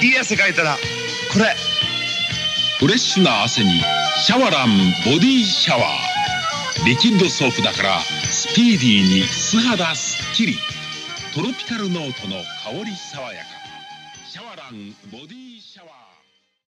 いい汗かいたらこれ。フレッシュな汗にシャワランボディシャワー。リキッドソープだからスピーディーに素肌すっきりトロピカルノートの香り爽やか。シャワランボディシャワー。